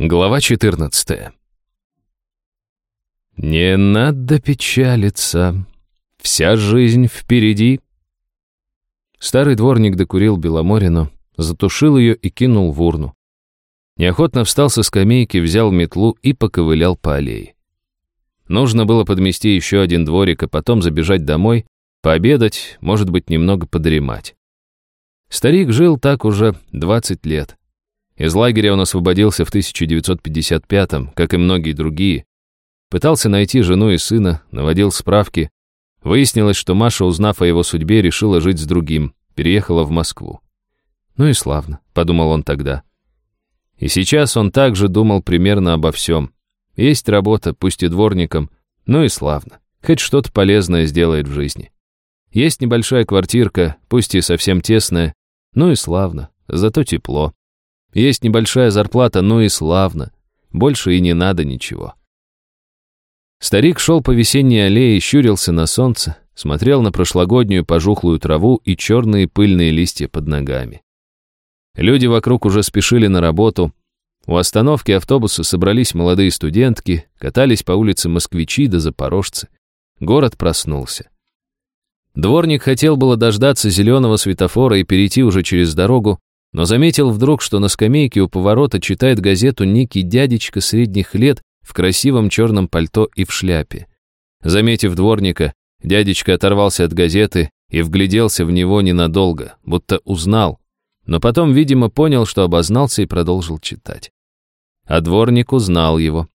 Глава 14 «Не надо печалиться, вся жизнь впереди». Старый дворник докурил Беломорину, затушил ее и кинул в урну. Неохотно встал со скамейки, взял метлу и поковылял по аллее. Нужно было подмести еще один дворик, а потом забежать домой, пообедать, может быть, немного подремать. Старик жил так уже 20 лет. Из лагеря он освободился в 1955-м, как и многие другие. Пытался найти жену и сына, наводил справки. Выяснилось, что Маша, узнав о его судьбе, решила жить с другим, переехала в Москву. Ну и славно, подумал он тогда. И сейчас он также думал примерно обо всем. Есть работа, пусть и дворником, ну и славно. Хоть что-то полезное сделает в жизни. Есть небольшая квартирка, пусть и совсем тесная, ну и славно, зато тепло. Есть небольшая зарплата, ну и славно. Больше и не надо ничего. Старик шел по весенней аллее, щурился на солнце, смотрел на прошлогоднюю пожухлую траву и черные пыльные листья под ногами. Люди вокруг уже спешили на работу. У остановки автобуса собрались молодые студентки, катались по улице москвичи да запорожцы. Город проснулся. Дворник хотел было дождаться зеленого светофора и перейти уже через дорогу, но заметил вдруг, что на скамейке у поворота читает газету некий дядечка средних лет в красивом черном пальто и в шляпе. Заметив дворника, дядечка оторвался от газеты и вгляделся в него ненадолго, будто узнал, но потом, видимо, понял, что обознался и продолжил читать. А дворник узнал его.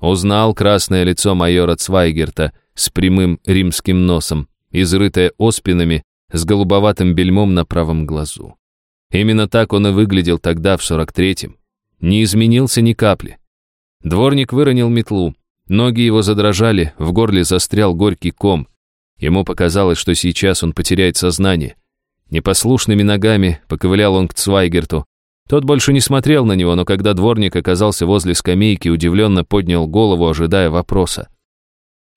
Узнал красное лицо майора Цвайгерта с прямым римским носом, изрытое оспинами, с голубоватым бельмом на правом глазу. Именно так он и выглядел тогда, в 43-м. Не изменился ни капли. Дворник выронил метлу. Ноги его задрожали, в горле застрял горький ком. Ему показалось, что сейчас он потеряет сознание. Непослушными ногами поковылял он к Цвайгерту. Тот больше не смотрел на него, но когда дворник оказался возле скамейки, удивленно поднял голову, ожидая вопроса.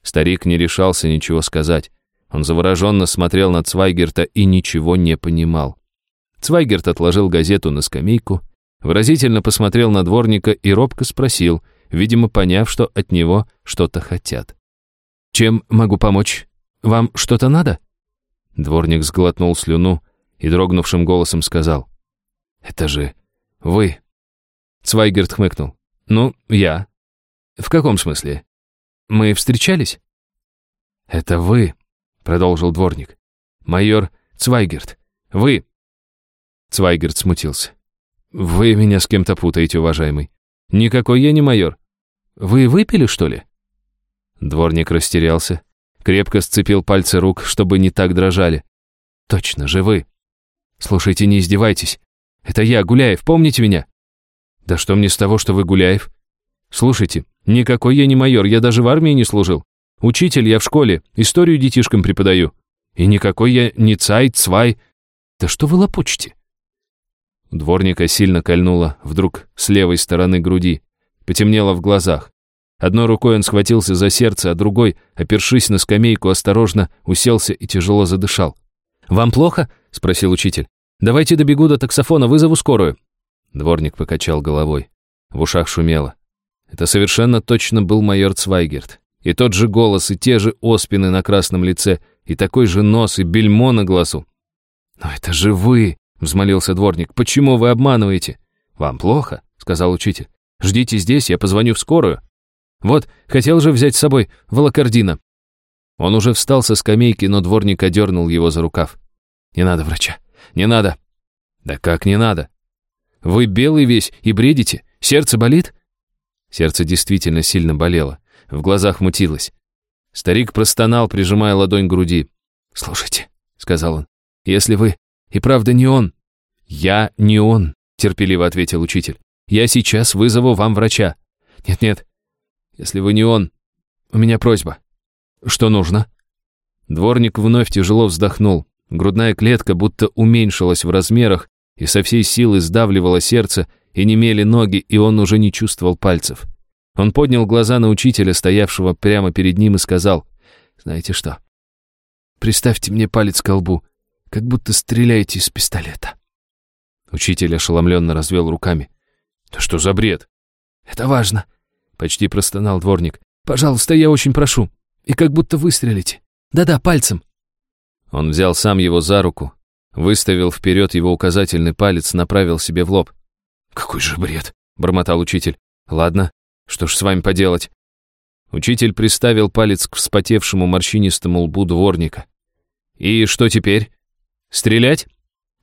Старик не решался ничего сказать. Он завороженно смотрел на Цвайгерта и ничего не понимал. Цвайгерт отложил газету на скамейку, выразительно посмотрел на дворника и робко спросил, видимо, поняв, что от него что-то хотят. «Чем могу помочь? Вам что-то надо?» Дворник сглотнул слюну и дрогнувшим голосом сказал. «Это же вы». Цвайгерт хмыкнул. «Ну, я». «В каком смысле? Мы встречались?» «Это вы», — продолжил дворник. «Майор Цвайгерт. Вы». Цвайгерт смутился. «Вы меня с кем-то путаете, уважаемый. Никакой я не майор. Вы выпили, что ли?» Дворник растерялся, крепко сцепил пальцы рук, чтобы не так дрожали. «Точно же вы. Слушайте, не издевайтесь. Это я, Гуляев, помните меня?» «Да что мне с того, что вы Гуляев?» «Слушайте, никакой я не майор, я даже в армии не служил. Учитель я в школе, историю детишкам преподаю. И никакой я не цай, цвай. Да что вы лопочете?» Дворника сильно кольнуло, вдруг с левой стороны груди. Потемнело в глазах. Одной рукой он схватился за сердце, а другой, опершись на скамейку, осторожно уселся и тяжело задышал. «Вам плохо?» — спросил учитель. «Давайте добегу до таксофона, вызову скорую». Дворник покачал головой. В ушах шумело. Это совершенно точно был майор Цвайгерт. И тот же голос, и те же оспины на красном лице, и такой же нос, и бельмо на глазу. «Но это же вы!» Взмолился дворник. «Почему вы обманываете?» «Вам плохо?» — сказал учитель. «Ждите здесь, я позвоню в скорую». «Вот, хотел же взять с собой волокордина». Он уже встал со скамейки, но дворник одернул его за рукав. «Не надо врача, не надо». «Да как не надо?» «Вы белый весь и бредите. Сердце болит?» Сердце действительно сильно болело. В глазах мутилось. Старик простонал, прижимая ладонь к груди. «Слушайте», — сказал он, — «если вы и правда не он». «Я не он», — терпеливо ответил учитель. «Я сейчас вызову вам врача». «Нет-нет, если вы не он, у меня просьба». «Что нужно?» Дворник вновь тяжело вздохнул. Грудная клетка будто уменьшилась в размерах и со всей силы сдавливала сердце, и немели ноги, и он уже не чувствовал пальцев. Он поднял глаза на учителя, стоявшего прямо перед ним, и сказал, «Знаете что? Приставьте мне палец к колбу как будто стреляете из пистолета». Учитель ошеломленно развел руками. «Да что за бред? «Это важно», — почти простонал дворник. «Пожалуйста, я очень прошу. И как будто выстрелите. Да-да, пальцем». Он взял сам его за руку, выставил вперед его указательный палец, направил себе в лоб. «Какой же бред!» — бормотал учитель. «Ладно, что ж с вами поделать?» Учитель приставил палец к вспотевшему морщинистому лбу дворника. «И что теперь? Стрелять?»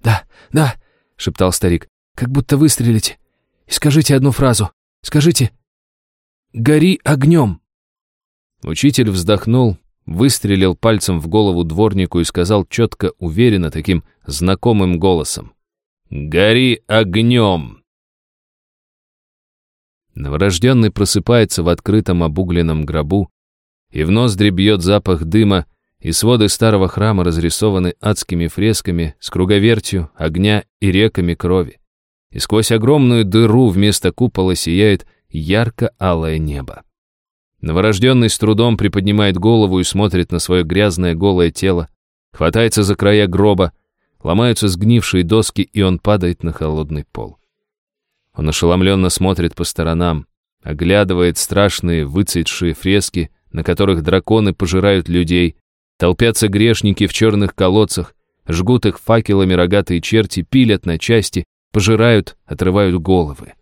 «Да, да», — шептал старик, — «как будто выстрелите. И скажите одну фразу. Скажите «Гори огнем!» Учитель вздохнул, выстрелил пальцем в голову дворнику и сказал четко, уверенно, таким знакомым голосом. «Гори огнем!» Новорожденный просыпается в открытом обугленном гробу, и в ноздри бьет запах дыма, и своды старого храма разрисованы адскими фресками с круговертью, огня и реками крови. И сквозь огромную дыру вместо купола сияет ярко-алое небо. Новорожденный с трудом приподнимает голову и смотрит на свое грязное голое тело, хватается за края гроба, ломаются сгнившие доски, и он падает на холодный пол. Он ошеломленно смотрит по сторонам, оглядывает страшные выцветшие фрески, на которых драконы пожирают людей, толпятся грешники в черных колодцах, жгут их факелами рогатые черти, пилят на части, пожирают, отрывают головы.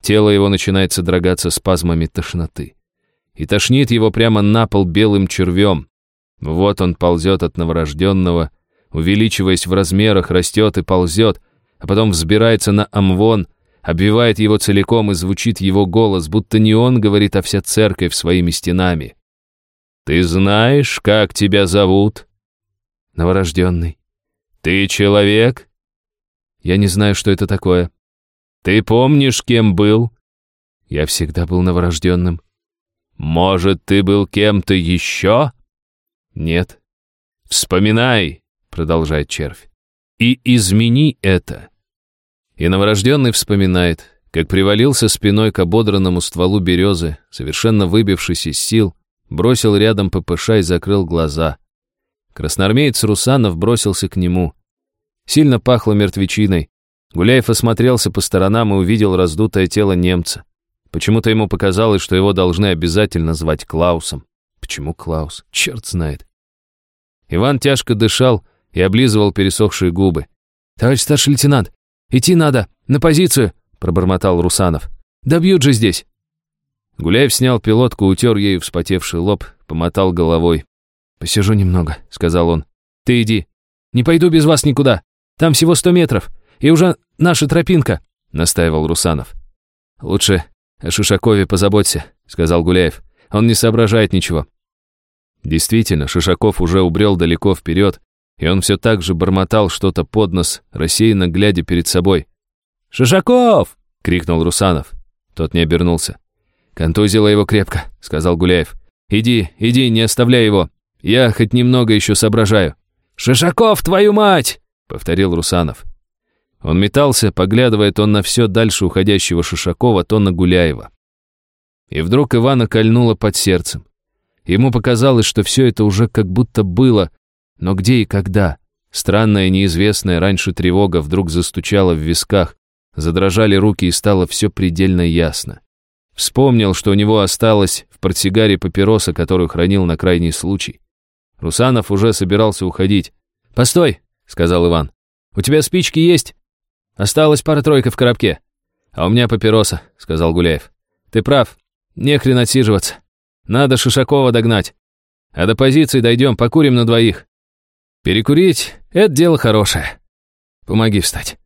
Тело его начинает содрогаться спазмами тошноты. И тошнит его прямо на пол белым червем. Вот он ползет от новорожденного, увеличиваясь в размерах, растет и ползет, а потом взбирается на амвон, обвивает его целиком, и звучит его голос, будто не он говорит, а вся церковь своими стенами. «Ты знаешь, как тебя зовут?» «Новорожденный». «Ты человек?» «Я не знаю, что это такое». Ты помнишь, кем был? Я всегда был новорожденным. Может, ты был кем-то еще? Нет. Вспоминай, продолжает червь, и измени это. И новорожденный вспоминает, как привалился спиной к ободранному стволу березы, совершенно выбившись из сил, бросил рядом ППШ и закрыл глаза. Красноармеец Русанов бросился к нему. Сильно пахло мертвечиной, Гуляев осмотрелся по сторонам и увидел раздутое тело немца. Почему-то ему показалось, что его должны обязательно звать Клаусом. Почему Клаус? Черт знает. Иван тяжко дышал и облизывал пересохшие губы. «Товарищ старший лейтенант, идти надо, на позицию!» пробормотал Русанов. «Добьют же здесь!» Гуляев снял пилотку, утер ею вспотевший лоб, помотал головой. «Посижу немного», — сказал он. «Ты иди. Не пойду без вас никуда. Там всего сто метров. И уже наша тропинка», — настаивал Русанов. «Лучше о Шишакове позаботься», — сказал Гуляев. «Он не соображает ничего». Действительно, Шишаков уже убрел далеко вперед, и он все так же бормотал что-то под нос, рассеянно глядя перед собой. «Шишаков!» — крикнул Русанов. Тот не обернулся. «Контузило его крепко», — сказал Гуляев. «Иди, иди, не оставляй его. Я хоть немного еще соображаю». «Шишаков, твою мать!» — повторил Русанов. Он метался, поглядывая то на все дальше уходящего Шишакова, то на Гуляева. И вдруг Ивана кольнуло под сердцем. Ему показалось, что все это уже как будто было, но где и когда? Странная, неизвестная раньше тревога вдруг застучала в висках, задрожали руки и стало все предельно ясно. Вспомнил, что у него осталось в портсигаре папироса, которую хранил на крайний случай. Русанов уже собирался уходить. «Постой!» — сказал Иван. «У тебя спички есть?» Осталась пара-тройка в коробке. А у меня папироса, сказал Гуляев. Ты прав, не хрен отсиживаться. Надо Шишакова догнать. А до позиции дойдем, покурим на двоих. Перекурить — это дело хорошее. Помоги встать.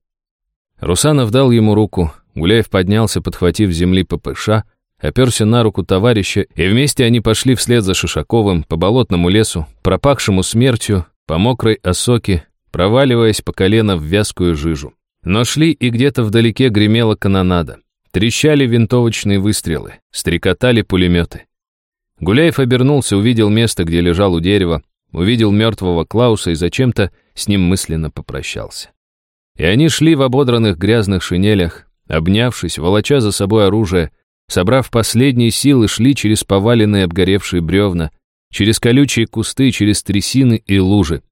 Русанов дал ему руку. Гуляев поднялся, подхватив земли ППШ, оперся на руку товарища, и вместе они пошли вслед за Шишаковым по болотному лесу, пропахшему смертью, по мокрой осоке, проваливаясь по колено в вязкую жижу. Но шли, и где-то вдалеке гремела канонада. Трещали винтовочные выстрелы, стрекотали пулеметы. Гуляев обернулся, увидел место, где лежал у дерева, увидел мертвого Клауса и зачем-то с ним мысленно попрощался. И они шли в ободранных грязных шинелях, обнявшись, волоча за собой оружие, собрав последние силы, шли через поваленные обгоревшие бревна, через колючие кусты, через трясины и лужи.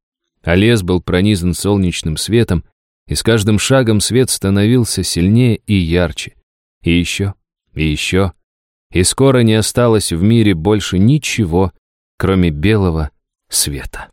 А лес был пронизан солнечным светом, и с каждым шагом свет становился сильнее и ярче. И еще И еще, и скоро не осталось в мире больше ничего, кроме белого света.